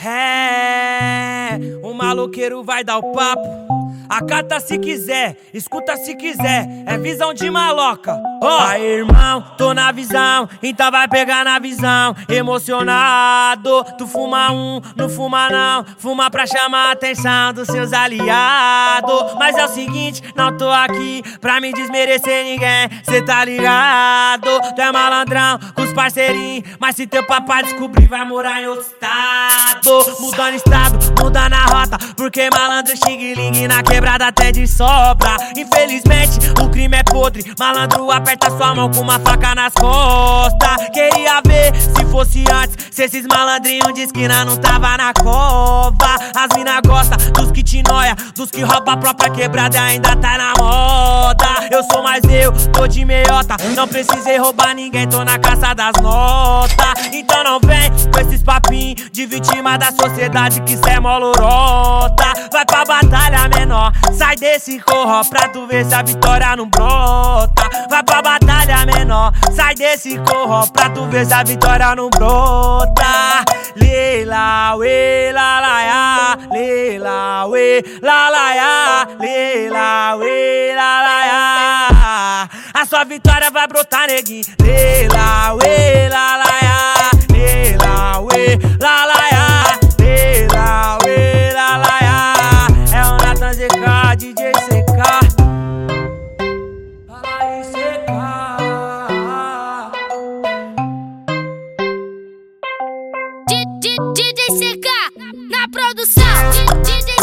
É, o maloqueiro vai dar o papo. Acata se quiser, escuta se quiser, é visão de maloca. Ó, oh. aí irmão, tô na visão, então vai pegar na visão. Emocionado, tu fuma um, não fuma não, fuma pra chamar a atenção dos seus aliados. Mas é o seguinte, não tô aqui pra me desmerecer ninguém, cê tá ligado? Tu é malandrão com os parceirinhos, mas se teu papai descobrir, vai morar em outro estado. Mudando estado, mudando a rota, porque malandro xing-ling naquele quebrada até de sobra. Infelizmente, o crime é podre. Malandro aperta sua mão com uma faca nas costas. Queria ver se fosse antes. Se esses malandrinhos de esquina não tava na cova. As mina gosta dos que te noia, dos que rouba a própria quebrada ainda tá na moda. Eu sou mais eu, tô de meiota. Não precisei roubar ninguém, tô na caça das notas. Então não vem com esses papinhos de vítima da sociedade que cê é molorota. Vai pra batalha menor sai desse corro pra tu ver se a vitória não brota. Vai pra batalha menor, sai desse corro pra tu ver se a vitória não brota. Leila, we, la la ya, leila, we, la la ya, leila, we, la la ya. A sua vitória vai brotar, neguinho. Leila, we, DJ CK. Fala aí, CK. DJ CK na produção. DJ.